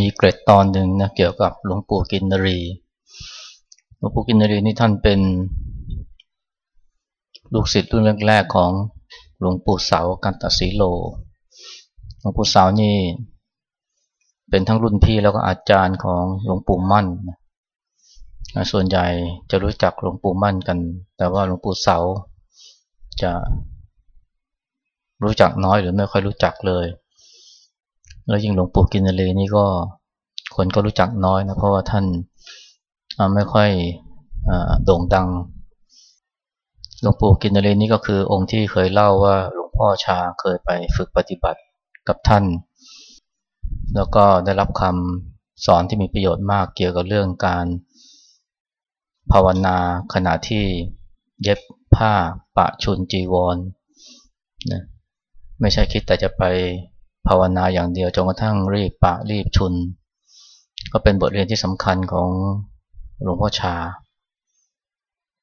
มีเกร็ดตอนหนึ่งนะเกี่ยวกับหลวงปู่กินนรี หลวงปู่กินนรีนี่ท่านเป็น ลูกศิษย์รุ่นแรกๆของหลวงปู่เสากันตสีโล หลวงปู่เสานี่ เป็นทั้งรุ่นพี่แล้วก็อาจารย์ของหลวงปู่มั่น ส่วนใหญ่จะรู้จักหลวงปู่มั่นกัน แต่ว่าหลวงปู่เสาจะรู้จักน้อยหรือไม่ค่อยรู้จักเลย แล้วยิ่งหลวงปู่กินนรีนี่ก็คนก็รู้จักน้อยนะเพราะว่าท่านไม่ค่อยโด่งดังหลวงปู่กินนรีนี่ก็คือองค์ที่เคยเล่าว่าหลวงพ่อชาเคยไปฝึกปฏิบัติกับท่าน แล้วก็ได้รับคำสอนที่มีประโยชน์มากเกี่ยวกับเรื่องการภาวนาขณะที่เย็บผ้าปะชุนจีวรนะไม่ใช่คิดแต่จะไป ภาวนาอย่างเดียวจนกระทั่งรีบปะรีบชุน ก็เป็นบทเรียนที่สำคัญของหลวงพ่อชา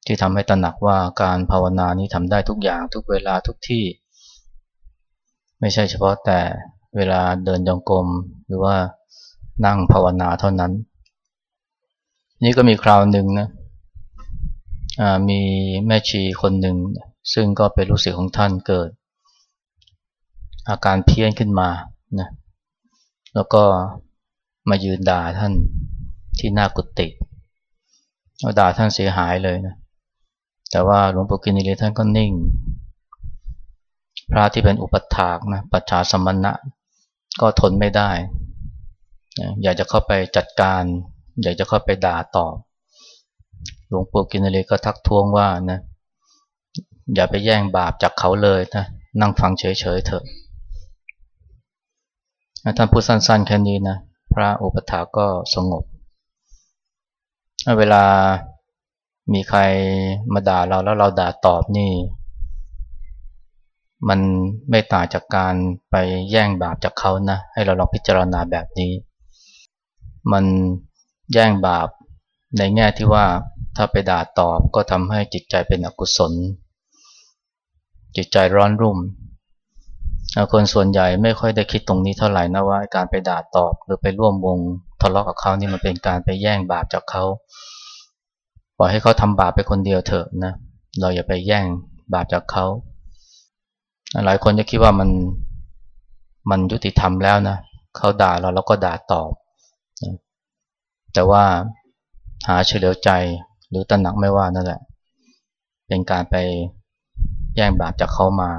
ที่ทำให้ตระหนักว่าการภาวนานี้ทำได้ทุกอย่างทุกเวลาทุกที่ ไม่ใช่เฉพาะแต่เวลาเดินจงกรมหรือว่านั่งภาวนาเท่านั้น นี่ก็มีคราวหนึ่งนะมีแม่ชีคนหนึ่งซึ่งก็เป็นลูกศิษย์ของท่านเกิด อาการเพี้ยนขึ้นมานะแล้วก็มายืนด่าท่านที่หน้ากุฏิเอาด่าท่านเสียหายเลยนะ แต่ว่าหลวงปู่กินีเลท่านก็นิ่ง พระที่เป็นอุปถากนะ ปัจฉาสมณะ ก็ทนไม่ได้ อยากจะเข้าไปจัดการ อยากจะเข้าไปด่าตอบ หลวงปู่กินเลก็ทักท้วงว่านะ อย่าไปแย่งบาปจากเขาเลยนะ นั่งฟังเฉยๆเถอะ ท่านพูดสั้นๆแค่นี้นะพระอุปถาก็สงบ เวลามีใครมาด่าเราแล้วเราด่าตอบนี่ มันไม่ต่างจากการไปแย่งบาปจากเขานะให้เราลองพิจารณาแบบนี้ มันแย่งบาปในแง่ที่ว่าถ้าไปด่าตอบก็ทำให้จิตใจเป็นอกุศล จิตใจร้อนรุ่ม คนส่วนใหญ่ไม่ค่อยได้คิดตรงนี้เท่าไหร่นะว่าการไปด่าตอบ หรือไปร่วมวงทะเลาะกับเขานี่มันเป็นการไปแย่งบาปจากเขาปล่อยให้เขาทำบาปไปคนเดียวเถอะนะเราอย่าไปแย่งบาปจากเขาหลายคนจะคิดว่ามันมันยุติธรรมแล้วนะเขาด่าเราแล้วก็ด่าตอบ แต่ว่าหาเฉลียวใจหรือตระหนักไม่ว่านั่นแหละ เป็นการไปแย่งบาปจากเขามา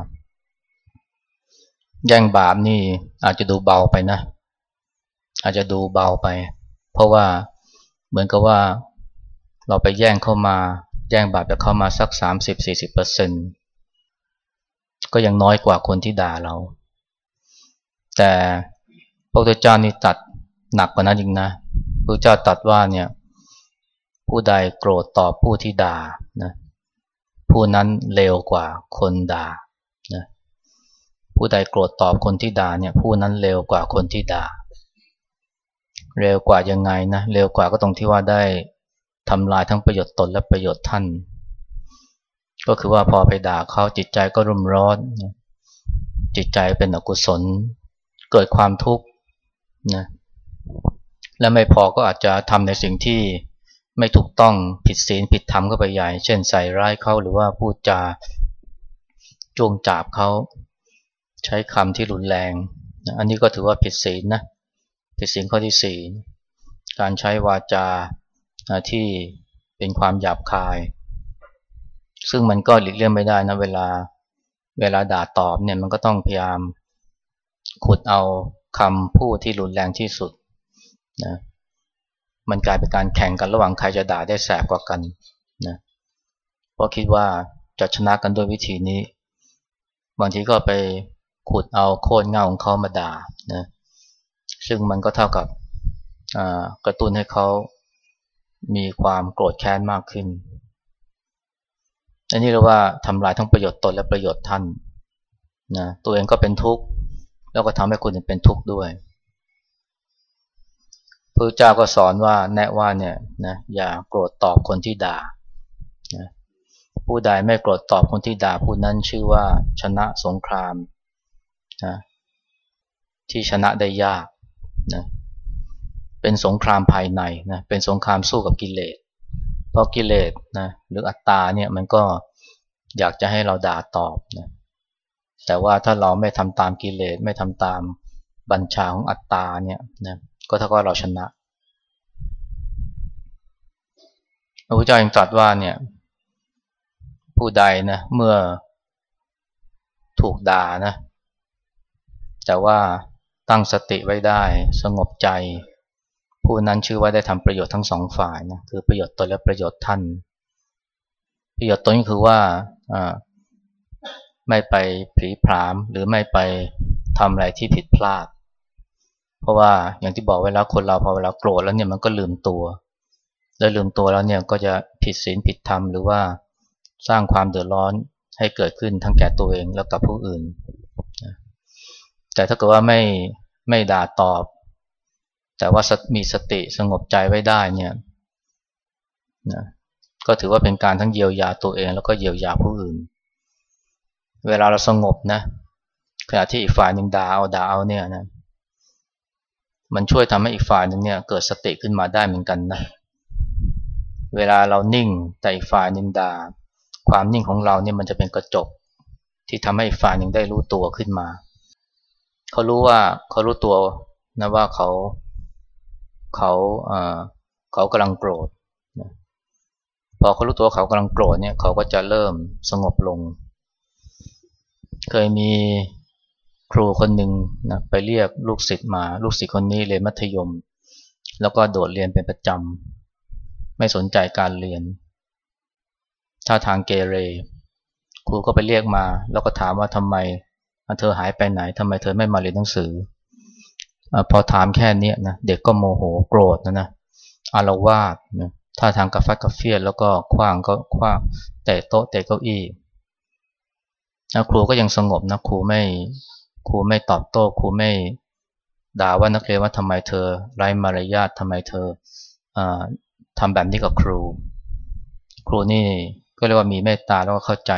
แย่งบาปนี่อาจจะดูเบาไปนะ อาจจะดูเบาไป เพราะว่าเหมือนกับว่าเราไปแย่งเข้ามาแย่งบาปจากเข้ามาสักสามสิบสี่สิบเปอร์เซ็นก็ยังน้อยกว่าคนที่ด่าเรา แต่พระพุทธเจ้านี่ตัดหนักกว่านั้นจริงนะพระเจ้าตัดว่าเนี่ยผู้ใดโกรธต่อผู้ที่ด่านะผู้นั้นเลวกว่าคนด่า ผู้ใดโกรธตอบคนที่ด่าเนี่ยผู้นั้นเร็วกว่าคนที่ด่า เร็วกว่ายังไงนะเร็วกว่าก็ตรงที่ว่าได้ทำลายทั้งประโยชน์ตนและประโยชน์ท่าน ก็คือว่าพอไปด่าเขาจิตใจก็รุ่มร้อน จิตใจเป็นอกุศล เกิดความทุกข์นะและไม่พอก็อาจจะทำในสิ่งที่ไม่ถูกต้องผิดศีลผิดธรรมก็ไปใหญ่ เช่นใส่ร้ายเขาหรือว่าพูดจาจ้วงจาบเขา ใช้คำที่รุนแรง อันนี้ก็ถือว่าผิดศีลนะผิดศีลข้อที่สี่การใช้วาจาที่เป็นความหยาบคาย ซึ่งมันก็หลีกเลี่ยงไม่ได้นะเวลาเวลาด่าตอบเนี่ยมันก็ต้องพยายามขุดเอาคำพูดที่รุนแรงที่สุดนะมันกลายเป็นการแข่งกันระหว่างใครจะด่าได้แสบกว่ากันนะเพราะคิดว่าจะชนะกันด้วยวิธีนี้ บางทีก็ไป ขุดเอาโคนเงาของเขามาด่านะซึ่งมันก็เท่ากับกระตุ้นให้เขามีความโกรธแค้นมากขึ้น อันนี้เรียกว่าทำลายทั้งประโยชน์ตนและประโยชน์ท่านนะตัวเองก็เป็นทุกข์ แล้วก็ทำให้คนอื่นเป็นทุกข์ด้วยพระเจ้าก็สอนว่าแนะว่าเนี่ยนะอย่าโกรธตอบคนที่ด่านะผู้ใดไม่โกรธตอบคนที่ด่าผู้นั้นชื่อว่าชนะสงคราม นะที่ชนะได้ยากนะเป็นสงครามภายในนะเป็นสงครามสู้กับกิเลสเพราะกิเลสนะหรืออัตตาเนี่ยมันก็อยากจะให้เราด่าตอบนะแต่ว่าถ้าเราไม่ทำตามกิเลสไม่ทำตามบัญชาของอัตตาเนี่ยนะก็เท่ากับเราชนะพระพุทธเจ้ายังตรัสว่าเนี่ยผู้ใดนะเมื่อถูกด่านะ แต่ว่าตั้งสติไว้ได้สงบใจ ผู้นั้นชื่อว่าได้ทำประโยชน์ทั้งสองฝ่ายนะคือประโยชน์ตนและประโยชน์ท่าน ประโยชน์ตนก็คือว่าไม่ไปผีพรามหรือไม่ไปทำอะไรที่ผิดพลาด เพราะว่าอย่างที่บอกไว้แล้วคนเราพอเวลาโกรธแล้วเนี่ยมันก็ลืมตัว แล้วลืมตัวแล้วเนี่ยก็จะผิดศีลผิดธรรมหรือว่าสร้างความเดือดร้อนให้เกิดขึ้นทั้งแก่ตัวเองแล้วกับผู้อื่น แต่ถ้าเกิดว่าไม่ไม่ด่าตอบ แต่ว่ามีสติสงบใจไว้ได้เนี่ยนะก็ถือว่าเป็นการทั้งเยียวยาตัวเอง แล้วก็เยียวยาผู้อื่น เวลาเราสงบนะขณะที่อีกฝ่ายหนึ่งด่าเอาด่าเอาเนี่ยนะมันช่วยทำให้อีกฝ่ายหนึ่งเนี่ยเกิดสติขึ้นมาได้เหมือนกันนะเวลาเรานิ่งแต่อีกฝ่ายหนึ่งด่า ความนิ่งของเราเนี่ยมันจะเป็นกระจกที่ทำให้อีกฝ่ายหนึ่งได้รู้ตัวขึ้นมา เขารู้ว่าเขารู้ตัวนะว่าเขาเขาเขากำลังโกรธนะพอเขารู้ตัวเขากำลังโกรธเนี่ยเขาก็จะเริ่มสงบลง เคยมีครูคนหนึ่งนะไปเรียกลูกศิษย์มา ลูกศิษย์คนนี้เรียนมัธยม แล้วก็โดดเรียนเป็นประจำไม่สนใจการเรียนถ้าทางเกเร ครูก็ไปเรียกมา แล้วก็ถามว่าทำไม เธอหายไปไหนทำไมเธอไม่มาเรียนหนังสืออพอถามแค่นี้นะเด็กก็โมโหโกรธนะนะอารวาสนะถ้าทางกระฟัดกระเฟียดแล้วก็คว้างก็คว้างแต่โต๊ะแต่เก้าอี้นะครูก็ยังสงบนะครูไม่ครูไม่ตอบโต้ครูไม่ด่าว่านักเรียนว่าทำไมเธอไร้มารยาททำไมเธอทำแบบนี้กับครู ครูนี่ก็เรียกว่ามีเมตตาแล้วก็เข้าใจ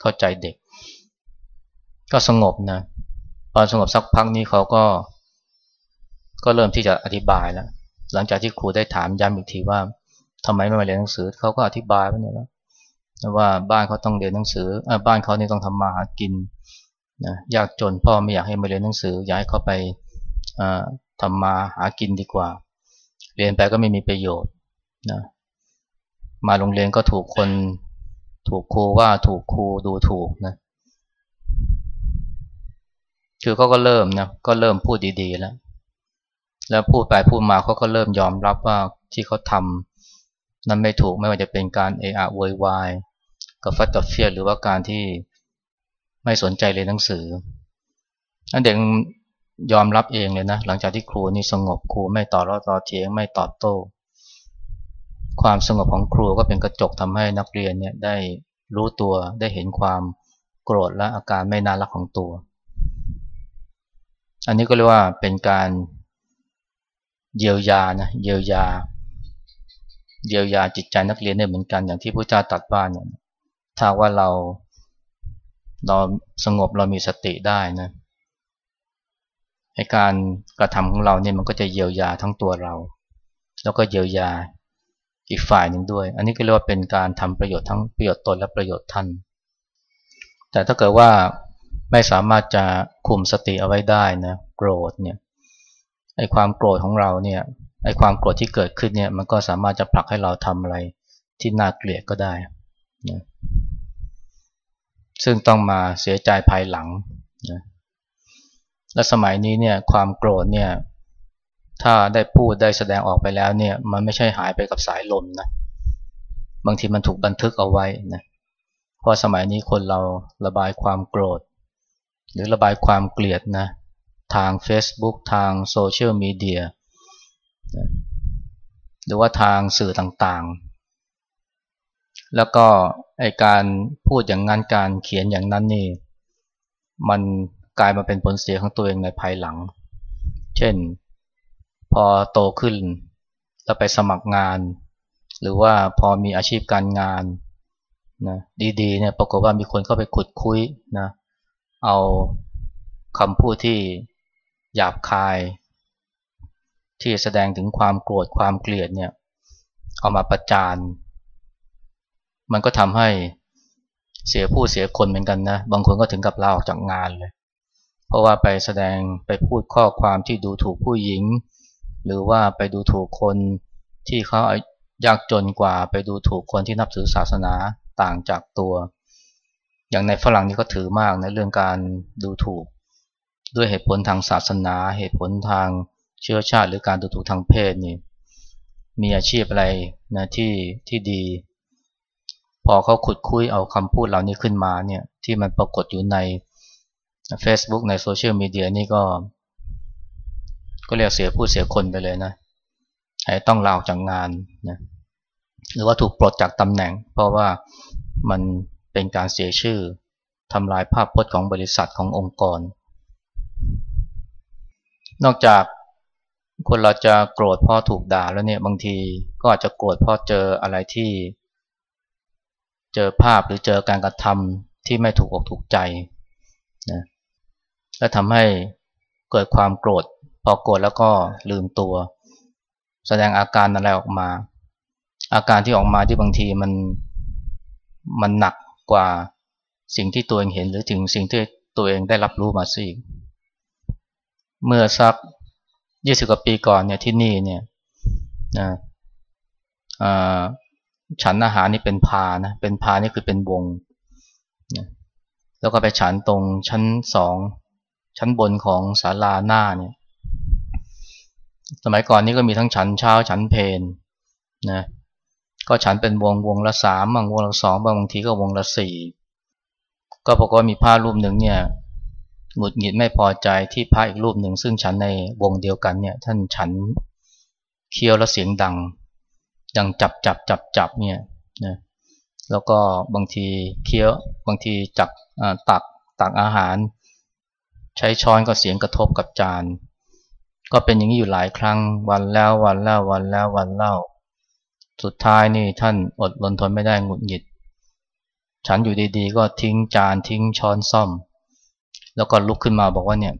เข้าใจเด็ก ก็สงบนะพอสงบสักพักนี้เขาก็ ก็เริ่มที่จะอธิบายแล้วหลังจากที่ครูได้ถามย้ำอีกทีว่าทำไมไม่มาเรียนหนังสือเขาก็อธิบายไปเนี่ยแล้วว่าบ้านเขาต้องเรียนหนังสืออบ้านเขานี่ต้องทำมาหากินนะยากจนพ่อไม่อยากให้มาเรียนหนังสืออยากให้เขาไปทำมาหากินดีกว่า เรียนไปก็ไม่มีประโยชน์นะมาโรงเรียนก็ถูกคนถูกครูว่าถูกครูดูถูกนะ คือเขาก็เริ่มนะก็เริ่มพูดดีๆแล้ว แล้วพูดไปพูดมาเขาก็เริ่มยอมรับว่าที่เขาทำนั้นไม่ถูกไม่ว่าจะเป็นการเอะอะโวยวายกับฟัดกับเฟียหรือว่าการที่ไม่สนใจเรียนหนังสือนั่นเด็กยอมรับเองเลยนะ หลังจากที่ครูนี่สงบครูไม่ต่อรอต่อเถียงไม่ตอบโต้ ความสงบของครูก็เป็นกระจกทำให้นักเรียนเนี่ยได้รู้ตัวได้เห็นความโกรธและอาการไม่น่ารักของตัว อันนี้ก็เรียกว่าเป็นการเยียวยานะเยียวยา เยียวยาจิตใจนักเรียนได้เหมือนกันอย่างที่พระเจ้าตรัสว่าเนี่ยถ้าว่าเราเราสงบเรามีสติได้นะให้การกระทำของเราเนี่ยมันก็จะเยียวยาทั้งตัวเรา แล้วก็เยียวยาอีกฝ่ายหนึ่งด้วย อันนี้ก็เรียกว่าเป็นการทำประโยชน์ทั้งประโยชน์ตนและประโยชน์ท่าน แต่ถ้าเกิดว่า ไม่สามารถจะคุมสติเอาไว้ได้นะโกรธเนี่ยไอ้ความโกรธของเราเนี่ยไอ้ความโกรธที่เกิดขึ้นเนี่ยมันก็สามารถจะผลักให้เราทำอะไรที่น่าเกลียดก็ได้นะซึ่งต้องมาเสียใจภายหลังนะและสมัยนี้เนี่ยความโกรธเนี่ยถ้าได้พูดได้แสดงออกไปแล้วเนี่ยมันไม่ใช่หายไปกับสายลมนะบางทีมันถูกบันทึกเอาไว้นะเพราะสมัยนี้คนเราระบายความโกรธ หรือระบายความเกลียดนะทาง Facebook ทางโซเชียลมีเดียหรือว่าทางสื่อต่างๆ แล้วก็ไอการพูดอย่างนั้นการเขียนอย่างนั้นนี่ มันกลายมาเป็นผลเสียของตัวเองในภายหลัง เช่น พอโตขึ้นแล้วไปสมัครงาน หรือว่าพอมีอาชีพการงานนะดีๆเนี่ยปรากฏว่ามีคนเข้าไปขุดคุยนะ เอาคำพูดที่หยาบคาย ที่แสดงถึงความโกรธความเกลียดเนี่ยเอามาประจานมันก็ทำให้เสียผู้เสียคนเหมือนกันนะ บางคนก็ถึงกับลาออกจากงานเลย เพราะว่าไปแสดงไปพูดข้อความที่ดูถูกผู้หญิง หรือว่าไปดูถูกคนที่เขายากจนกว่าไปดูถูกคนที่นับถือศาสนาต่างจากตัว อย่างในฝรั่งนี่ก็ถือมากในเรื่องการดูถูก ด้วยเหตุผลทางศาสนา เหตุผลทางเชื้อชาติ หรือการดูถูกทางเพศนี่มีอาชีพอะไรนะที่ที่ดี พอเขาขุดคุยเอาคำพูดเหล่านี้ขึ้นมาเนี่ยที่มันปรากฏอยู่ใน Facebook ในโซเชียลมีเดียนี่ก็ ก็เรียกเสียผู้เสียคนไปเลยนะไอ้ต้องลาออกจากงานนะหรือว่าถูกปลดจากตำแหน่ง เพราะว่ามัน เป็นการเสียชื่อทำลายภาพพจน์ของบริษัทขององค์กร นอกจากคนเราจะโกรธพราะถูกด่าแล้วเนี่ยบางทีก็อาจจะโกรธพราะเจออะไรที่ เจอภาพหรือเจอการกระทำที่ไม่ถูกอกถูกใจนะและทำให้เกิดความโกรธ พอโกรธแล้วก็ลืมตัว แสดงอาการอะไรออกมา อาการที่ออกมาที่บางทีมันมันหนัก กว่าสิ่งที่ตัวเองเห็นหรือถึงสิ่งที่ตัวเองได้รับรู้มาสิเมื่อสักยี่สิบกว่าปีก่อนเนี่ยที่นี่เนี่ยนะฉันอาหารนี่เป็นพานะ เป็นพานี่คือเป็นวงนะแล้วก็ไปฉันตรงชั้นสองชั้นบนของศาลาหน้าเนี่ย สมัยก่อนนี่ก็มีทั้งฉันเช้าฉันเพนนะ ก็ฉันเป็นวงวงละสามบางวงละสองบางทีก็วงละสี่ก็บอกว่ามีพระรูปหนึ่งเนี่ยหงุดหงิดไม่พอใจที่พระอีกรูปหนึ่งซึ่งฉันในวงเดียวกันเนี่ยท่านฉันเคี้ยวแล้วเสียงดังอย่างจับจับจับจับเนี่ยนะแล้วก็บางทีเคี้ยวบางทีจับตักตักอาหาร ใช้ช้อนก็เสียงกระทบกับจาน ก็เป็นอย่างนี้อยู่หลายครั้งวันแล้ววันแล้ววันแล้ววันเล่า สุดท้ายนี่ท่านอดรนทนไม่ได้หงุดหงิด ฉันอยู่ดีๆ ก็ทิ้งจานทิ้งช้อนซ่อม แล้วก็ลุกขึ้นมาบอกว่าเนี่ย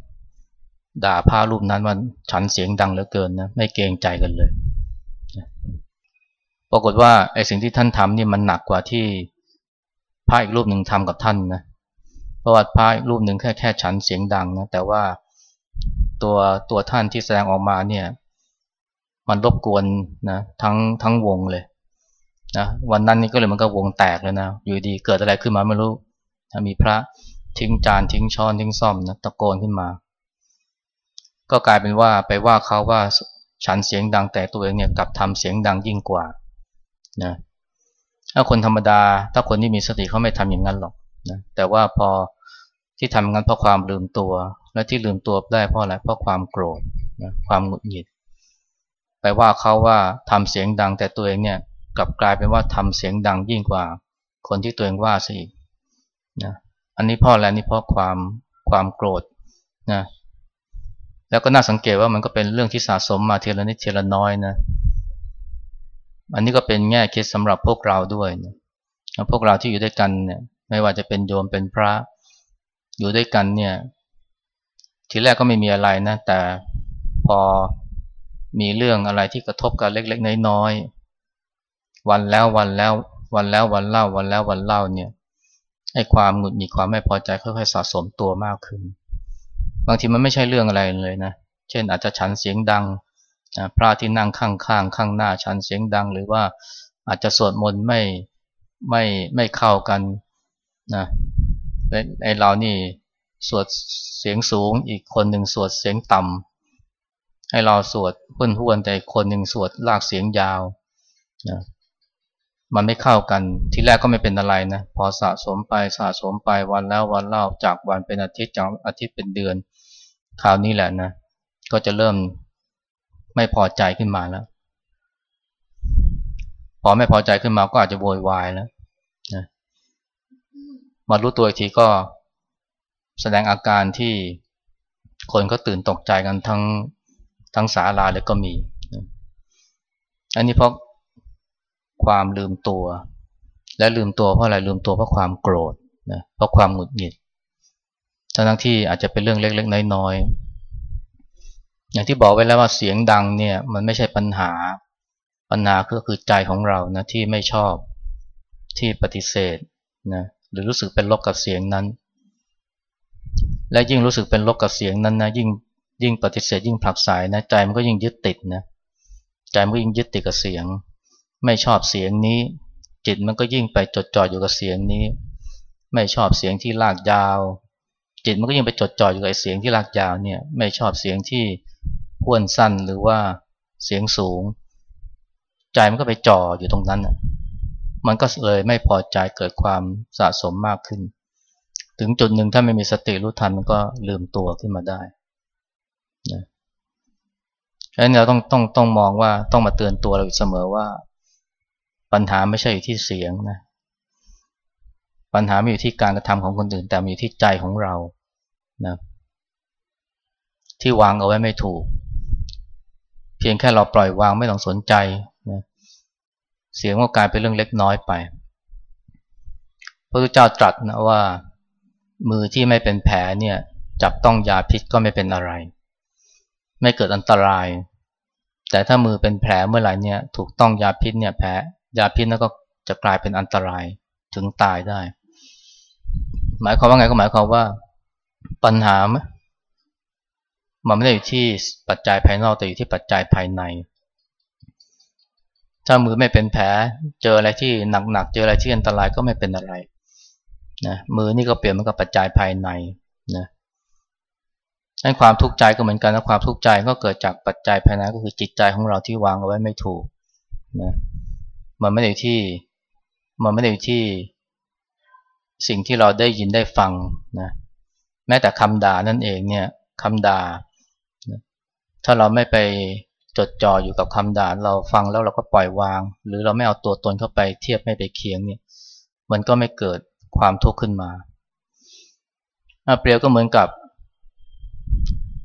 ด่าพารูปนั้นว่าฉันเสียงดังเหลือเกินนะไม่เกรงใจกันเลย ปรากฏว่าไอ้สิ่งที่ท่านทำนี่มันหนักกว่าที่พระอีกรูปหนึ่งทำกับท่านนะเพราะว่าพระอีกรูปหนึ่งแค่แค่ฉันเสียงดังนะแต่ว่าตัวตัวท่านที่แสดงออกมาเนี่ย มันรบกวนนะทั้งทั้งวงเลยนะวันนั้นนี่ก็เลยมันก็วงแตกเลยนะ อยู่ดีเกิดอะไรขึ้นมาไม่รู้มีพระทิ้งจานทิ้งช้อนทิ้งซ่อมนะตะโกนขึ้นมา ก็กลายเป็นว่าไปว่าเขาว่าฉันเสียงดังแต่ตัวเองเนี่ยกลับทำเสียงดังยิ่งกว่านะถ้าคนธรรมดา ถ้าคนที่มีสติเขาไม่ทำอย่างนั้นหรอกนะแต่ว่าพอที่ทำงั้นเพราะความลืมตัว และที่ลืมตัวได้เพราะอะไรเพราะความโกรธนะความหงุดหงิด ไปว่าเขาว่าทำเสียงดังแต่ตัวเองเนี่ยกลับกลายเป็นว่าทำเสียงดังยิ่งกว่า คนที่ตัวเองว่าซะอีกนะอันนี้พราะอะไรนี่เพราะความความโกรธนะแล้วก็น่าสังเกตว่ามันก็เป็นเรื่องที่สะสมมาเทละนิดเทละน้อยนะอันนี้ก็เป็นแง่คิดสำหรับพวกเราด้วยนะพวกเราที่อยู่ด้วยกันเนี่ยไม่ว่าจะเป็นโยมเป็นพระอยู่ด้วยกันเนี่ยทีแรกก็ไม่มีอะไรนะแต่พอ มีเรื่องอะไรที่กระทบกันเล็กๆน้อยๆวันแล้ววันแล้ววันแล้ววันเล่าวันแล้ววันเล่าเนี่ยให้ความหงุดหงิดความไม่พอใจค่อยๆสะสมตัวมากขึ้น บางทีมันไม่ใช่เรื่องอะไรเลยนะเช่นอาจจะฉันเสียงดังพระที่นั่งข้างข้างข้างหน้าชันเสียงดัง หรือว่าอาจจะสวดมนต์ไม่ไม่ไม่เข้ากันนะไอเรานี่สวดเสียงสูงอีกคนหนึ่งสวดเสียงต่ำ ให้เราสวดพุ่นห้วนแต่คนหนึ่งสวดลากเสียงยาวนะมันไม่เข้ากันทีแรกก็ไม่เป็นอะไรนะ พอสะสมไปสะสมไปวันแล้ววันเล่าจากวันเป็นอาทิตย์จากอาทิตย์เป็นเดือนคราวนี้แหละนะ ก็จะเริ่มไม่พอใจขึ้นมาแล้ว พอไม่พอใจขึ้นมาก็อาจจะโวยวายแล้วนะมารู้ตัวอีกทีก็แสดงอาการที่คนก็ตื่นตกใจกันทั้ง ทั้งศาลาเลยก็มี อันนี้เพราะความลืมตัว และลืมตัวเพราะอะไรลืมตัวเพราะความโกรธนะเพราะความหงุดหงิดทั้งที่อาจจะเป็นเรื่องเล็กๆน้อยๆอย่างที่บอกไว้แล้วว่าเสียงดังเนี่ยมันไม่ใช่ปัญหาปัญหาก็คือใจของเรานะที่ไม่ชอบที่ปฏิเสธนะหรือรู้สึกเป็นลบกับเสียงนั้น และยิ่งรู้สึกเป็นลบกับเสียงนั้นนะยิ่ง ยิ่งปฏิเสธยิ่งผลักสายนะใจมันก็ยิ่งยึดติดนะใจมันก็ยิ่งยึดติดกับเสียง ไม่ชอบเสียงนี้ จิตมันก็ยิ่งไปจดจ่ออยู่กับเสียงนี้ ไม่ชอบเสียงที่ลากยาว จิตมันก็ยิ่งไปจดจ่ออยู่กับเสียงที่ลากยาวเนี่ยไม่ชอบเสียงที่พ้วนสั้นหรือว่าเสียงสูง ใจมันก็ไปจ่ออยู่ตรงนั้นมันก็เลยไม่พอใจเกิดความสะสมมากขึ้น ถึงจุดหนึ่งถ้าไม่มีสติรู้ทันมันก็ลืมตัวขึ้นมาได้ ฉะนั้นเราต้องต้องต้องมองว่าต้องมาเตือนตัวเราอยู่เสมอว่า ปัญหาไม่ใช่อยู่ที่เสียงนะ ปัญหาไม่อยู่ที่การกระทำของคนอื่น แต่มีอยู่ที่ใจของเรานะที่วางเอาไว้ไม่ถูก เพียงแค่เราปล่อยวางไม่ต้องสนใจนะเสียงก็กลายเป็นเรื่องเล็กน้อยไปพระพุทธเจ้าตรัสนะว่า มือที่ไม่เป็นแผลเนี่ย จับต้องยาพิษก็ไม่เป็นอะไร ไม่เกิดอันตราย แต่ถ้ามือเป็นแผลเมื่อไหร่เนี่ยถูกต้องยาพิษเนี่ยแผลยาพิษนั้นก็จะกลายเป็นอันตรายถึงตายได้ หมายความว่าไงก็หมายความว่าปัญหา มันไม่ได้อยู่ที่ปัจจัยภายนอกแต่อยู่ที่ปัจจัยภายใน ถ้ามือไม่เป็นแผลเจออะไรที่หนักๆเจออะไรที่อันตรายก็ไม่เป็นอะไรนะมือนี่ก็เปลี่ยนมันกับปัจจัยภายในนะ ให้ความทุกข์ใจก็เหมือนกันนะความทุกข์ใจก็เกิดจากปัจจัยภายในก็คือจิตใจของเราที่วางเอาไว้ไม่ถูกนะมันไม่ได้ที่มันไม่ได้ที่ สิ่งที่เราได้ยินได้ฟังนะแม้แต่คำด่านั่นเองเนี่ยคำด่าถ้าเราไม่ไปจดจ่ออยู่กับคำด่าเราฟังแล้วเราก็ปล่อยวาง หรือเราไม่เอาตัวตนเข้าไปเทียบไม่ไปเคียงเนี่ย มันก็ไม่เกิดความทุกข์ขึ้นมาเปรียวก็เหมือนกับ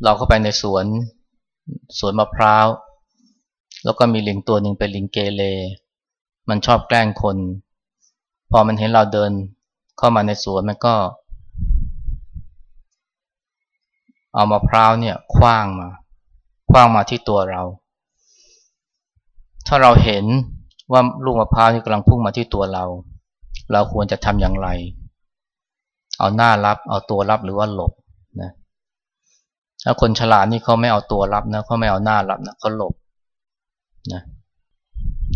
เราเข้าไปในสวนสวนมะพร้าว แล้วก็มีลิงตัวหนึ่งเป็นลิงเกเรมันชอบแกล้งคน พอมันเห็นเราเดินเข้ามาในสวนมันก็ เอามะพร้าวเนี่ยคว้างมาคว้างมาที่ตัวเรา ถ้าเราเห็นว่าลูกมะพร้าวนี่กำลังพุ่งมาที่ตัวเรา เราควรจะทำอย่างไร เอาหน้ารับ เอาตัวรับหรือว่าหลบนะ ถ้าคนฉลาดนี่เขาไม่เอาตัวรับนะเขาไม่เอาหน้ารับนะเขาหลบนะ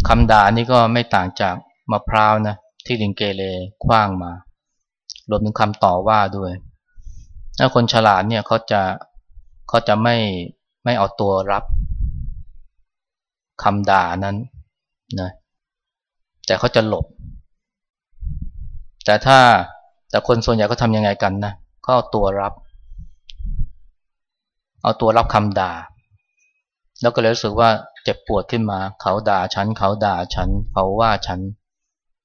คำด่านี่ก็ไม่ต่างจากมะพร้าวนะที่ลิงเกเรคว้างมารวมถึงคำต่อว่าด้วยถ้าคนฉลาดเนี่ยเขาจะเขาจะไม่ไม่เอาตัวรับคำด่านั้นนะแต่เขาจะหลบ แต่ถ้าแต่คนส่วนใหญ่ก็ทำยังไงกันนะเขาเอาตัวรับ เอาตัวรับคำด่า แล้วก็เลยรู้สึกว่าเจ็บปวดขึ้นมา เขาด่าฉัน เขาด่าฉัน เขาว่าฉัน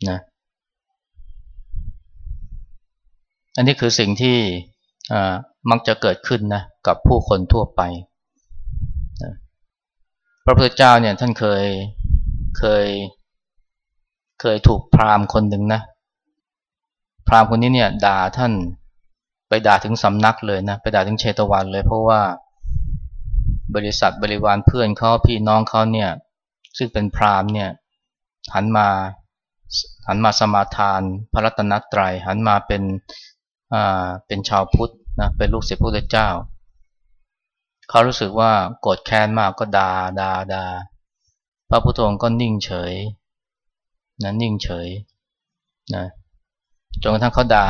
นะอันนี้คือสิ่งที่มักจะเกิดขึ้นนะกับผู้คนทั่วไปพระพุทธเจ้าเนี่ยท่านเคยเคยเคยถูกพราหมณ์คนหนึ่งนะพราหมณ์คนนี้เนี่ยด่าท่านไปด่าถึงสำนักเลยนะไปด่าถึงเชตวันเลย เพราะว่า บริษัทบริวารเพื่อนเขาพี่น้องเขาเนี่ยซึ่งเป็นพราหมณ์เนี่ยหันมาหันมาสมาทานพระรัตนตรัยหันมาเป็นอ่าเป็นชาวพุทธนะเป็นลูกศิษย์พระพุทธเจ้าเขารู้สึกว่าโกรธแค้นมากก็ดา่าด่าด่าพระพุทธองค์ก็นิ่งเฉยนะนิ่งเฉยนะจนกระทั่งเขาด่า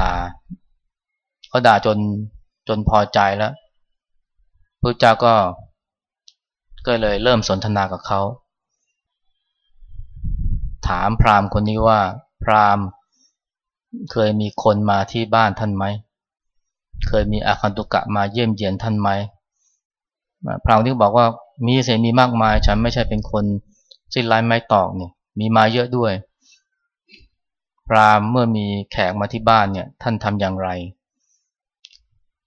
เขาด่าจนจนพอใจแล้วพระเจ้าก็ ก็เลยเริ่มสนทนากับเขา ถามพราหมณ์คนนี้ว่า พราหมณ์เคยมีคนมาที่บ้านท่านไหม เคยมีอาคันตุกะมาเยี่ยมเยียนท่านไหม พราวนี้บอกว่ามีเสมีมากมาย ฉันไม่ใช่เป็นคนสิ้นไร้ไม้ตอกเนี่ย มีมาเยอะด้วย พรามเมื่อมีแขกมาที่บ้านเนี่ย ท่านทำอย่างไร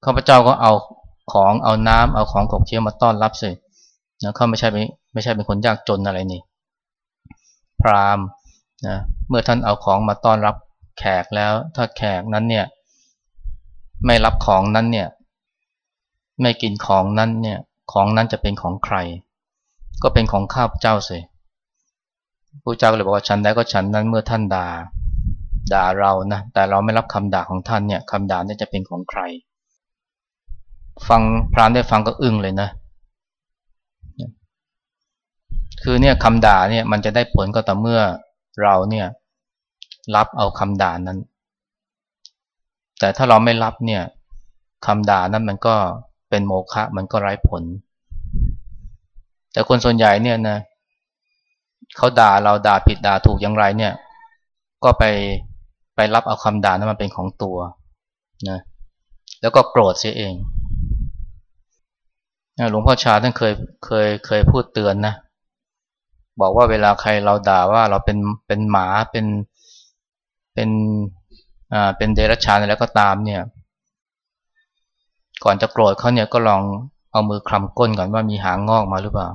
ข้าพเจ้าก็เอาของเอาน้ำเอาของขบเคี้ยวมาต้อนรับสิ นะเขาไม่ใช่ไม่ใช่เป็นคนยากจนอะไรนี่ พรามนะเมื่อท่านเอาของมาต้อนรับแขกแล้ว ถ้าแขกนั้นเนี่ย ไม่รับของนั้นเนี่ย ไม่กินของนั้นเนี่ย ของนั้นจะเป็นของใคร ก็เป็นของข้าพเจ้าสิพระเจ้าก็เลยบอกว่าฉันได้ก็ฉันนั้นเมื่อท่านด่าด่าเรานะแต่เราไม่รับคำด่าของท่านเนี่ยคำด่านี่จะเป็นของใคร ฟังพรานได้ฟังก็อึ้งเลยนะ คือเนี่ยคำด่าเนี่ยมันจะได้ผลก็ต่อเมื่อเราเนี่ยรับเอาคำด่านั้น แต่ถ้าเราไม่รับเนี่ยคำด่านั้นมันก็เป็นโมฆะมันก็ไร้ผล แต่คนส่วนใหญ่เนี่ยนะเขาด่าเราด่าผิดด่าถูกอย่างไรเนี่ย ก็ไปไปรับเอาคำด่านั้นมาเป็นของตัวนะแล้วก็โกรธเสียเองหลวงพ่อชาท่านเคยเคยเคยพูดเตือนนะ บอกว่าเวลาใครเราด่าว่าเราเป็นเป็นหมาเป็นเป็นอ่าเป็นเดรัจฉานอะไรก็ตามเนี่ย ก่อนจะโกรธเขาเนี่ยก็ลองเอามือคลำก้นก่อนว่ามีหางงอกมาหรือเปล่า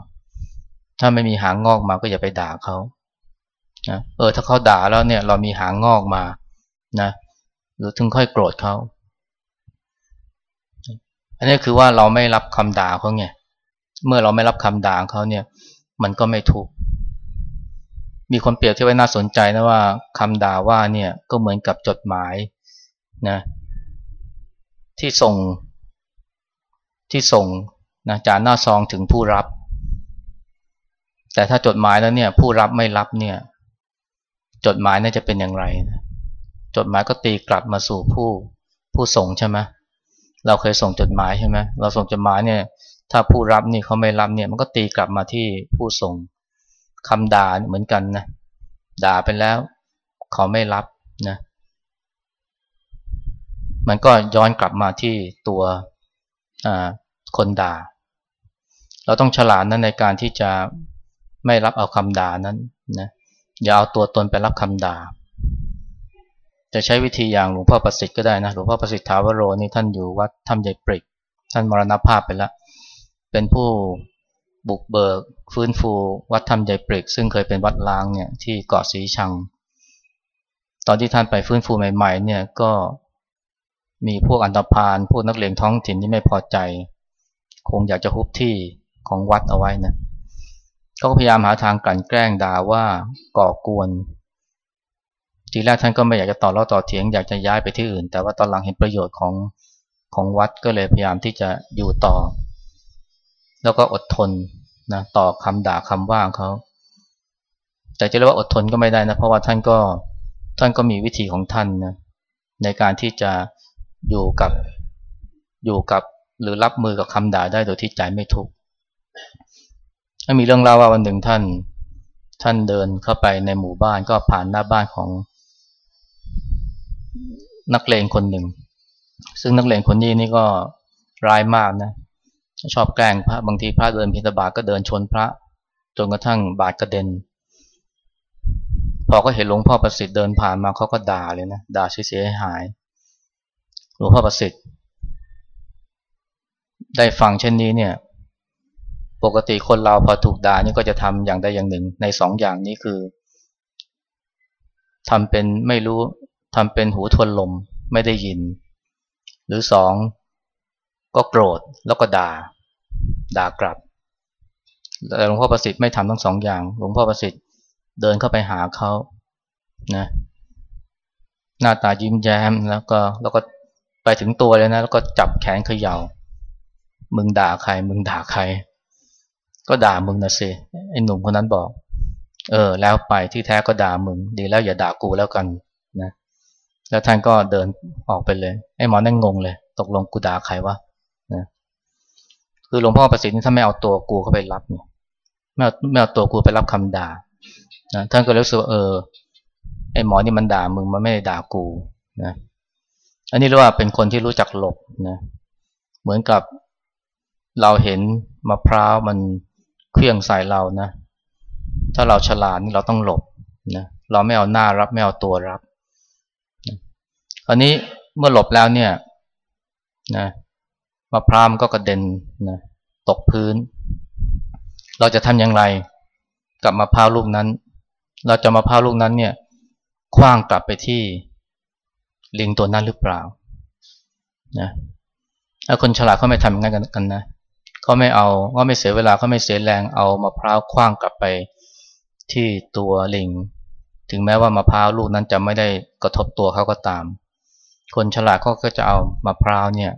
ถ้าไม่มีหางงอกมาก็อย่าไปด่าเขานะเออถ้าเขาด่าแล้วเนี่ย เรามีหางงอกมานะหรือถึงค่อยโกรธเขาอันนี้คือว่าเราไม่รับคำด่าเขาไงเมื่อเราไม่รับคำด่าเขาเนี่ย มันก็ไม่ถูก มีคนเปรียบที่ไว้น่าสนใจนะว่าคำด่าว่าเนี่ยก็เหมือนกับจดหมายนะที่ส่งที่ส่งนะจากหน้าซองถึงผู้รับ แต่ถ้าจดหมายแล้วเนี่ยผู้รับไม่รับเนี่ยจดหมายน่าจะเป็นอย่างไรนะจดหมายก็ตีกลับมาสู่ผู้ผู้ส่งใช่ไหมเราเคยส่งจดหมายใช่ไหมเราส่งจดหมายเนี่ยถ้าผู้รับนี่เขาไม่รับเนี่ยมันก็ตีกลับมาที่ผู้ส่ง คำด่าเหมือนกันนะด่าไปแล้วเขาไม่รับนะมันก็ย้อนกลับมาที่ตัวคนด่า เราต้องฉลาดนะในการที่จะไม่รับเอาคำด่านั้นนะอย่าเอาตัวตนไปรับคำด่า จะใช้วิธีอย่างหลวงพ่อประสิทธิ์ก็ได้นะหลวงพ่อประสิทธิ์ทาวโรนี่ท่านอยู่วัดถ้ำใหญ่ปริก ท่านมรณภาพไปแล้วเป็นผู้ บุกเบิก ฟื้นฟู วัดธรรมใหญ่ปริก ซึ่งเคยเป็นวัดล้างเนี่ยที่เกาะสีชัง ตอนที่ท่านไปฟื้นฟูใหม่ๆเนี่ยก็มีพวกอันตรพานพวกนักเลงท้องถิ่นที่ไม่พอใจ คงอยากจะฮุบที่ของวัดเอาไว้นะก็พยายามหาทางกลั่นแกล้งด่าว่าก่อกวน ทีแรกท่านก็ไม่อยากจะต่อเล่าต่อเถียงอยากจะย้ายไปที่อื่น แต่ว่าตอนหลังเห็นประโยชน์ของของวัดก็เลยพยายามที่จะอยู่ต่อ แล้วก็อดทนนะต่อคำด่าคำว่าเขา แต่จะเรียกว่าอดทนก็ไม่ได้นะเพราะว่าท่านก็ท่านก็มีวิธีของท่านนะในการที่จะอยู่กับอยู่กับหรือรับมือกับคำด่าได้โดยที่ใจไม่ทุกข์มีเรื่องเล่าว่าวันหนึ่งท่าน ท่านเดินเข้าไปในหมู่บ้านก็ผ่านหน้าบ้านของ นักเลงคนหนึ่ง ซึ่งนักเลงคนนี้นี่ก็ร้ายมากนะ ชอบแกล้งพระบางทีพระเดินพิธบาตก็เดินชนพระจนกระทั่งบาดกระเด็น พอก็เห็นหลวงพ่อประสิทธิ์เดินผ่านมาเขาก็ด่าเลยนะด่าเสียหาย หลวงพ่อประสิทธิ์ ได้ฟังเช่นนี้เนี่ย ปกติคนเราพอถูกด่านี่ก็จะทำอย่างใดอย่างหนึ่ง ในสองอย่างนี้คือทำเป็นไม่รู้ทำเป็นหูทวนลมไม่ได้ยิน หรือสองก็โกรธแล้วก็ด่า ด่ากลับแต่หลวงพ่อประสิทธิ์ไม่ทำทั้งสองอย่าง หลวงพ่อประสิทธิ์เดินเข้าไปหาเขานะหน้าตายิ้มแย้มแล้วก็แล้วก็ไปถึงตัวเลยนะ แล้วก็จับแขนเขยา่า มึงด่าใคร มึงด่าใคร ก็ด่ามึงนะสิไอ้หนุ่มคนนั้นบอก เออ แล้วไปที่แท้ก็ด่ามึง ดีแล้วอย่าด่ากูแล้วกันนะแล้วท่านก็เดินออกไปเลยไอ้หมอนั่งงงเลย ตกลงกูด่าใครวะ คือหลวงพ่อประสิทธิ์ถ้าไม่เอาตัวกูเข้าไปรับเนี่ยไม่เอาไม่เอาตัวกูไปรับคำด่านะท่านก็รู้สึกว่าเออไอหมอนี่มันด่ามึงมันไม่ได้ด่ากูนะอันนี้เรียกว่าเป็นคนที่รู้จักหลบนะเหมือนกับเราเห็นมะพร้าวมันเคลื่องใส่เรานะถ้าเราฉลาดนี่เราต้องหลบนะเราไม่เอาหน้ารับไม่เอาตัวรับอันนี้เมื่อหลบแล้วเนี่ยนะ มะพร้าวก็กระเด็นนะตกพื้น เราจะทำอย่างไรกับมะพร้าวลูกนั้น เราจะมะพร้าวลูกนั้นเนี่ยคว้างกลับไปที่ลิงตัวนั้นหรือเปล่านะถ้าคนฉลาดเขาไม่ทำอย่างนั้นกันนะก็ไม่เอาก็ไม่เสียเวลาก็ไม่เสียแรงเอามะพร้าวคว้างกลับไปที่ตัวลิง ถึงแม้ว่ามะพร้าวลูกนั้นจะไม่ได้กระทบตัวเขาก็ตาม คนฉลาดก็จะเอามะพร้าวเนี่ย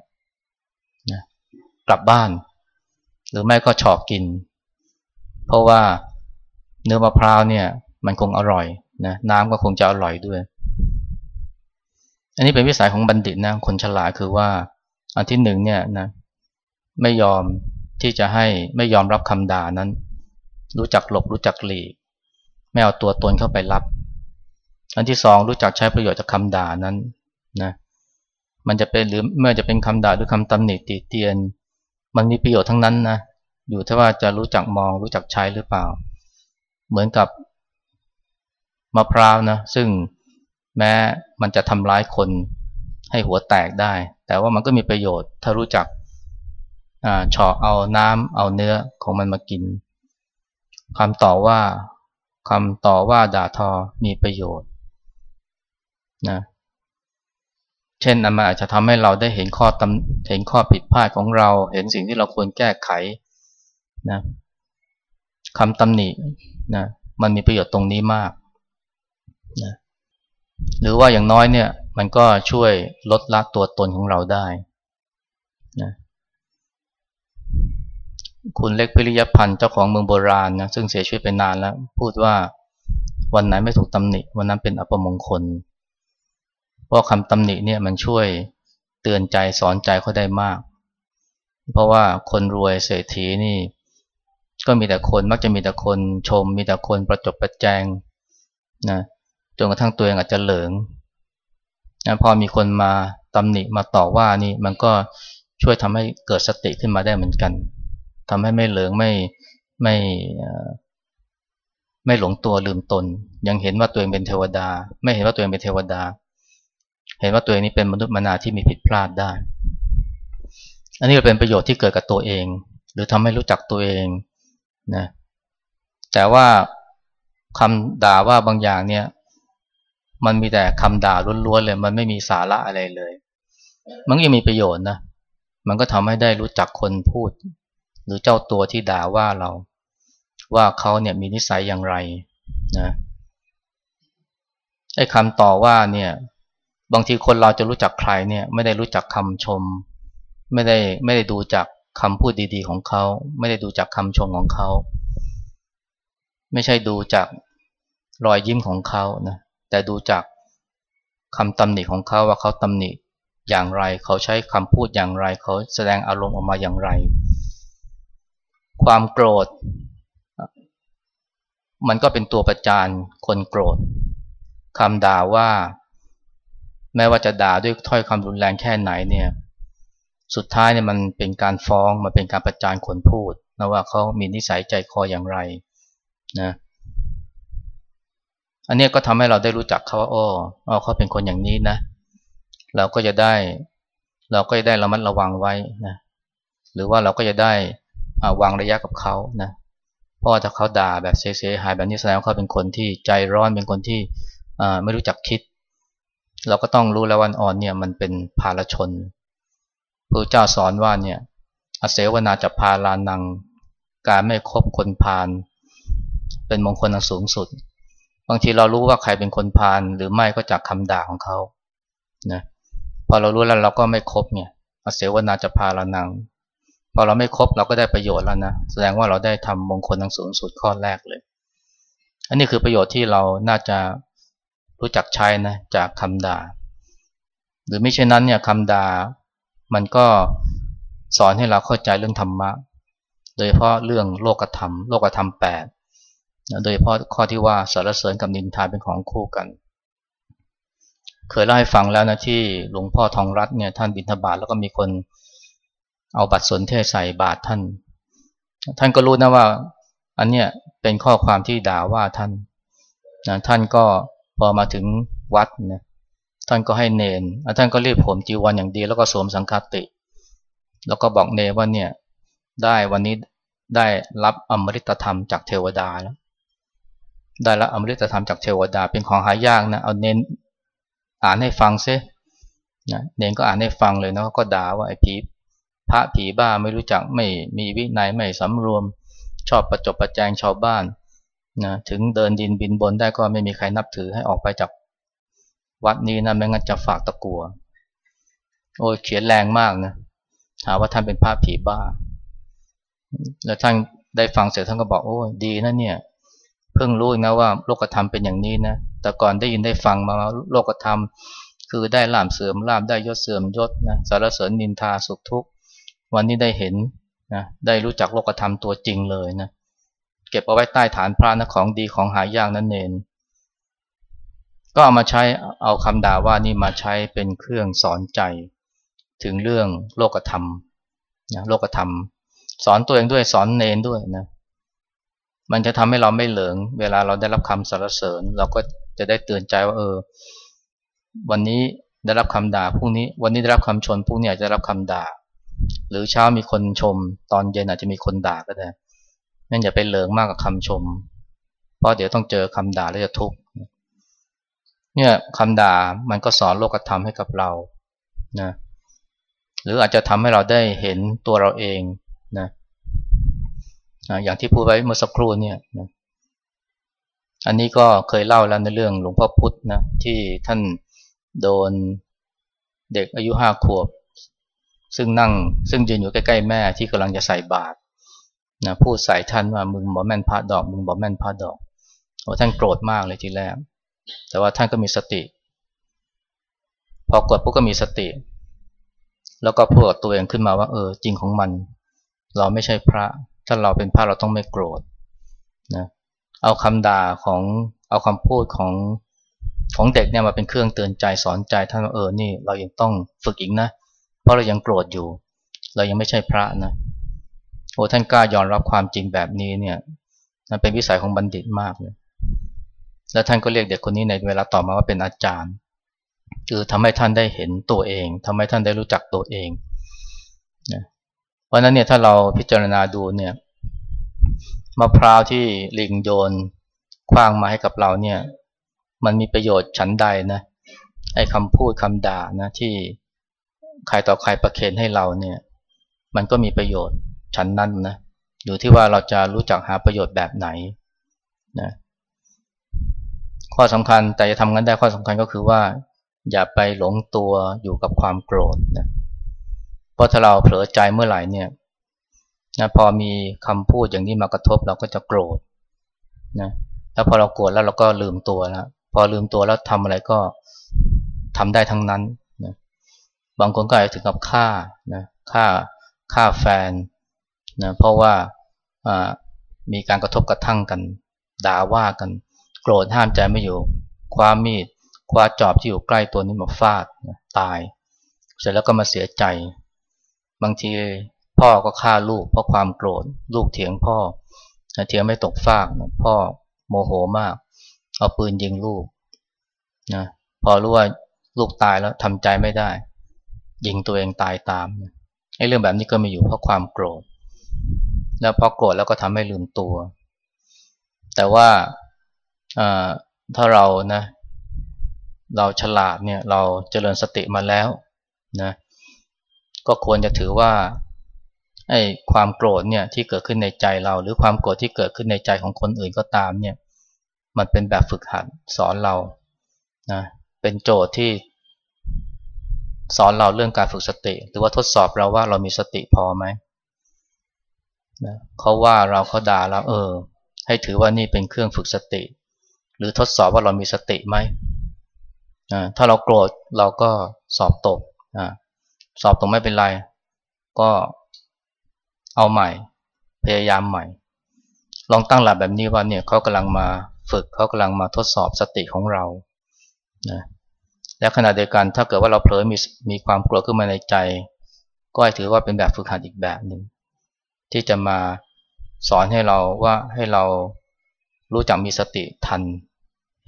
กลับบ้าน หรือไม่ก็ฉอกกิน เพราะว่าเนื้อมะพร้าวเนี่ย มันคงอร่อยนะน้ำก็คงจะอร่อยด้วย อันนี้เป็นวิสัยของบัณฑิตนะคนฉลาดคือว่าอันที่หนึ่งเนี่ยนะไม่ยอมที่จะให้ไม่ยอมรับคำด่านั้น รู้จักหลบรู้จักหลีก ไม่เอาตัวตนเข้าไปรับ อันที่สองรู้จักใช้ประโยชน์จากคำด่านั้นนะมันจะเป็นหรือเมื่อจะเป็นคำด่าหรือคำตำหนิติเตียน มันมีประโยชน์ทั้งนั้นนะอยู่ที่ว่าจะรู้จักมองรู้จักใช้หรือเปล่า เหมือนกับมะพร้าวนะซึ่งแม้มันจะทำร้ายคนให้หัวแตกได้ แต่ว่ามันก็มีประโยชน์ ถ้ารู้จักอเฉาะเอาน้ำเอาเนื้อของมันมากินคำต่อว่าคำต่อว่าด่าทอมีประโยชน์นะ เช่นมันอาจจะทำให้เราได้เห็นข้อตำเห็นข้อผิดพลาดของเรา เห็นสิ่งที่เราควรแก้ไขนะคำตำหนินะมันมีประโยชน์ตรงนี้มากนะหรือว่าอย่างน้อยเนี่ยมันก็ช่วยลดละตัวตนของเราได้นะคุณเล็กพิริยพันธ์เจ้าของเมืองโบราณนะซึ่งเสียชีวิตไปนานแล้ว พูดว่าวันไหนไม่ถูกตำหนิวันนั้นเป็นอัปมงคล เพราะคำตำหนิเนี่ยมันช่วยเตือนใจสอนใจเขาได้มาก เพราะว่าคนรวยเศรษฐีนี่ ก็มีแต่คนมักจะมีแต่คนชม มีแต่คนประจบประแจงนะจนกระทั่งตัวเองอาจจะเหลิงนะพอมีคนมาตำหนิมาต่อว่านี่มันก็ช่วยทำให้เกิดสติขึ้นมาได้เหมือนกันทำให้ไม่เหลิงไม่ไม่ไม่หลงตัวลืมตน ยังเห็นว่าตัวเองเป็นเทวดา ไม่เห็นว่าตัวเองเป็นเทวดา เห็นว่าตัวเองนี้เป็นมนุษย์มนาที่มีผิดพลาดได้ อันนี้เป็นประโยชน์ที่เกิดกับตัวเอง หรือทำให้รู้จักตัวเองนะ แต่ว่าคำด่าว่าบางอย่างเนี่ย มันมีแต่คำด่าล้วนๆเลย มันไม่มีสาระอะไรเลย มันยังมีประโยชน์นะ มันก็ทำให้ได้รู้จักคนพูด หรือเจ้าตัวที่ด่าว่าเรา ว่าเขาเนี่ยมีนิสัยอย่างไรนะไอ้คำต่อว่าเนี่ย บางทีคนเราจะรู้จักใครเนี่ยไม่ได้รู้จักคำชม ไม่ได้ไม่ได้ดูจากคำพูดดีๆของเขา ไม่ได้ดูจากคำชมของเขา ไม่ใช่ดูจากรอยยิ้มของเขานะแต่ดูจากคำตำหนิของเขาว่าเขาตำหนิอย่างไร เขาใช้คำพูดอย่างไร เขาแสดงอารมณ์ออกมาอย่างไร ความโกรธ มันก็เป็นตัวประจานคนโกรธคำด่าว่า แม้ว่าจะด่าด้วยถ้อยคำรุนแรงแค่ไหนเนี่ยสุดท้ายเนี่ยมันเป็นการฟ้องมันเป็นการประจานคนพูดนะว่าเขามีนิสัยใจคออย่างไรนะอันนี้ก็ทำให้เราได้รู้จักเขาว่าโอ้เขาเป็นคนอย่างนี้นะเราก็จะได้ เราก็จะได้ระมัดระวังไว้นะหรือว่าเราก็จะได้วางระยะกับเขานะเพราะถ้าเขาด่าแบบเสียหายแบบนี้แสดงว่าเขาเป็นคนที่ใจร้อนเป็นคนที่ไม่รู้จักคิด เราก็ต้องรู้แล้ววันอ่อนเนี่ยมันเป็นภาลชนพระเจ้าสอนว่าเนี่ยอเสวนาจะพาลานัง การไม่คบคนพาลเป็นมงคลอันสูงสุด บางทีเรารู้ว่าใครเป็นคนพาลหรือไม่ก็จากคำด่าของเขานะพอเรารู้แล้วเราก็ไม่คบเนี่ยอเสวนาจะพาเรานังพอเราไม่คบเราก็ได้ประโยชน์แล้วนะแสดงว่าเราได้ทำมงคลทั้งสูงสุดข้อแรกเลย อันนี้คือประโยชน์ที่เราน่าจะ รู้จักใช้นะจากคำด่า หรือไม่เช่นนั้นเนี่ยคำด่ามันก็สอนให้เราเข้าใจเรื่องธรรมะ โดยเฉพาะเรื่องโลกธรรม โลกธรรมแปดโดยเฉพาะข้อที่ว่าสารเสริญกับนินทาเป็นของคู่กัน เคยเล่าให้ฟังแล้วนะที่หลวงพ่อทองรัตเนี่ยท่านบิณฑบาตแล้วก็มีคนเอาบัตรสนเทศใส่บาตรท่าน ท่านก็รู้นะว่า อันเนี้ยเป็นข้อความที่ด่าว่าท่านนะท่านก็ พอมาถึงวัดนะท่านก็ให้เนนท่านก็รีบผมจีวรอย่างดี แล้วก็สวมสังฆติ แล้วก็บอกเนว่าเนี่ยได้วันนี้ได้รับอมฤตธรรมจากเทวดาแล้วได้ละอมฤตธรรมจากเทวดาเป็นของหายากนะเอาเน้นอ่านให้ฟังซินะเน้นก็อ่านให้ฟังเลยนะก็ด่าว่าไอ้ผีพระผีบ้าไม่รู้จักไม่มีวินัยไม่สำรวม ชอบประจบประแจงชาวบ้าน นะถึงเดินดินบินบนได้ก็ไม่มีใครนับถือให้ออกไปจากวัดนี้นะไม่งั้นจะฝากตะกัว โอ้ยเขียนแรงมากนะหาว่าท่านเป็นพระผีบ้า แล้วท่านได้ฟังเสร็จท่านก็บอกโอ้ดีนะเนี่ย เพิ่งรู้นะว่าโลกธรรมเป็นอย่างนี้นะแต่ก่อนได้ยินได้ฟังมาโลกธรรม คือได้ลาบเสื่อมลาบได้ยศเสื่อมยศนะสารเสริญนินทาสุขทุกข์วันนี้ได้เห็นนะได้รู้จักโลกธรรมตัวจริงเลยนะ เก็บเอาไว้ใต้ฐานพระนะของดีของหายากนั่นเองก็เอามาใช้เอาคำด่าว่านี่มาใช้เป็นเครื่องสอนใจ ถึงเรื่องโลกธรรมนะโลกธรรม สอนตัวเองด้วยสอนเนนด้วยนะมันจะทำให้เราไม่เหลิงเวลาเราได้รับคำสรรเสริญ เราก็จะได้เตือนใจว่าเออ วันนี้ได้รับคำด่าพรุ่งนี้ วันนี้ได้รับคำชนพรุ่งนี้อาจจะรับคำด่า หรือเช้ามีคนชม ตอนเย็นอาจจะมีคนด่าก็ได้ นั่นอย่าไปเหลิงมากกับคำชม เพราะเดี๋ยวต้องเจอคำด่าแล้วจะทุกข์เนี่ยคำด่ามันก็สอนโลกธรรมให้กับเรานะหรืออาจจะทำให้เราได้เห็นตัวเราเองนะอย่างที่พูดไว้เมื่อสักครู่เนี่ยนะอันนี้ก็เคยเล่าแล้วในเรื่องหลวงพ่อพุธนะที่ท่านโดนเด็กอายุห้าขวบ ซึ่งนั่งซึ่งยืนอยู่ใกล้ๆแม่ที่กำลังจะใส่บาตร นะพูดใส่ท่านว่ามึงบอแม่นพระดอก มึงบอแม่นพระดอกโอ้ท่านโกรธมากเลยทีแรก แต่ว่าท่านก็มีสติ พอกดปุ๊บก็มีสติ แล้วก็พูดกับตัวเองขึ้นมาว่า เออ จริงของมัน เราไม่ใช่พระ ถ้าเราเป็นพระเราต้องไม่โกรธนะเอาคำด่าของเอาคำพูดของของเด็กเนี่ยมาเป็นเครื่องเตือนใจสอนใจท่านว่าเออนี่ เรายังต้องฝึกอีกนะ เพราะเรายังโกรธอยู่ เรายังไม่ใช่พระนะ โอ้ท่านกล้ายอมรับความจริงแบบนี้เนี่ยนันเป็นวิสัยของบัณฑิตมากเลย แล้วท่านก็เรียกเด็กคนนี้ในเวลาต่อมาว่าเป็นอาจารย์ คือทำให้ท่านได้เห็นตัวเองทำให้ท่านได้รู้จักตัวเองนะเพราะนั้นเนี่ยถ้าเราพิจารณาดูเนี่ยมะพร้าวที่ลิงโยนคว้างมาให้กับเราเนี่ยมันมีประโยชน์ชั้นใดนะไอ้คำพูดคำด่านะที่ใครต่อใครประเคนให้เราเนี่ย มันก็มีประโยชน์ ชั้นนั้นนะอยู่ที่ว่าเราจะรู้จักหาประโยชน์แบบไหนนะข้อสำคัญแต่จะทำงั้นได้ข้อสำคัญก็คือว่า อย่าไปหลงตัวอยู่กับความโกรธนะเพราะถ้าเราเผลอใจเมื่อไหร่เนี่ยนะพอมีคำพูดอย่างนี้มากระทบเราก็จะโกรธนะแล้วพอเราโกรธแล้วเราก็ลืมตัวแล้วพอลืมตัวแล้วทำอะไรก็ทำได้ทั้งนั้นนะบางคนก็อาจจะถึงกับฆ่านะฆ่าฆ่าแฟน นะเพราะว่ามีการกระทบกระทั่งกันด่าว่ากัน โกรธห้ามใจไม่อยู่คว้ามมีดคว้าจอบที่อยู่ใกล้ตัวนี้มาฟาดตาย เสร็จแล้วก็มาเสียใจ บางทีพ่อก็ฆ่าลูกเพราะความโกรธลูกเถียงพ่อเถียงไม่ตกฟากพ่อโมโหมาก เอาปืนยิงลูกนะพอรู้ว่าลูกตายแล้วทำใจไม่ได้ ยิงตัวเองตายตามไอ้เรื่องแบบนี้ก็มีอยู่เพราะความโกรธ แล้วพอโกรธแล้วก็ทำให้ลืมตัว แต่ว่าถ้าเรานะ เราฉลาดเนี่ยเราเจริญสติมาแล้วนะก็ควรจะถือว่าไอ้ความโกรธเนี่ยที่เกิดขึ้นในใจเรา หรือความโกรธที่เกิดขึ้นในใจของคนอื่นก็ตามเนี่ยมันเป็นแบบฝึกหัดสอนเรานะเป็นโจทย์ที่สอนเราเรื่องการฝึกสติ หรือว่าทดสอบเราว่าเรามีสติพอไหม นะเขาว่าเราเขาด่าเราเออ ให้ถือว่านี่เป็นเครื่องฝึกสติ หรือทดสอบว่าเรามีสติไหมถ้าเราโกรธเราก็สอบตกอสอบตกไม่เป็นไร ก็เอาใหม่ พยายามใหม่ ลองตั้งหลักแบบนี้ว่าเนี่ยเขากำลังมาฝึกเขากำลังมาทดสอบสติของเรานะและขณะเดียวกันถ้าเกิดว่าเราเผลอมีมีความกลัวขึ้นมาในใจ ก็ให้ถือว่าเป็นแบบฝึกหัดอีกแบบหนึ่ง ที่จะมาสอนให้เราว่าให้เรารู้จักมีสติทัน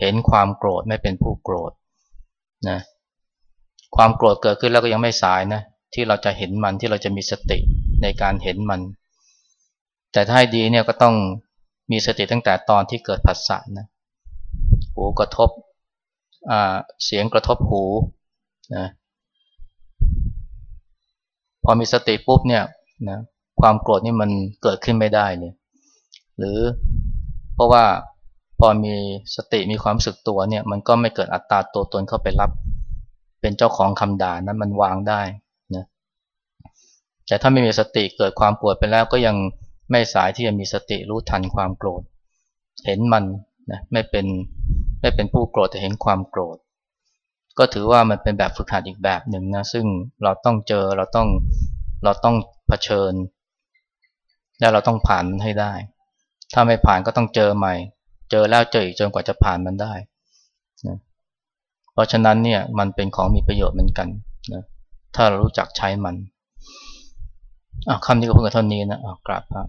เห็นความโกรธไม่เป็นผู้โกรธนะความโกรธเกิดขึ้นแล้วก็ยังไม่สายนะที่เราจะเห็นมันที่เราจะมีสติในการเห็นมัน แต่ถ้าให้ดีเนี่ยก็ต้องมีสติตั้งแต่ตอนที่เกิดผัสสะนะหูกระทบเสียงกระทบหูนะพพอมีสติปุ๊บเนี่ยนะ ความโกรธนี่มันเกิดขึ้นไม่ได้เลยหรือเพราะว่าพอมีสติมีความรู้สึกตัวเนี่ย มันก็ไม่เกิดอัตตาตัวตนเข้าไปรับ เป็นเจ้าของคำด่านั้นมันวางได้นะแต่ถ้าไม่มีสติเกิดความปวดไปแล้วก็ยังไม่สายที่จะมีสติรู้ทันความโกรธ เห็นมันนะไม่เป็นไม่เป็นผู้โกรธแต่เห็นความโกรธ ก็ถือว่ามันเป็นแบบฝึกหัดอีกแบบหนึ่งนะซึ่งเราต้องเจอเราต้องเราต้องเผชิญ และเราต้องผ่านมันให้ได้ ถ้าไม่ผ่านก็ต้องเจอใหม่ เจอแล้วเจออีกจนกว่าจะผ่านมันได้นะเพราะฉะนั้นเนี่ยมันเป็นของมีประโยชน์เหมือนกันนะถ้าเรารู้จักใช้มันคำนี้ก็เพิ่งเท่านี้นะกราบพระ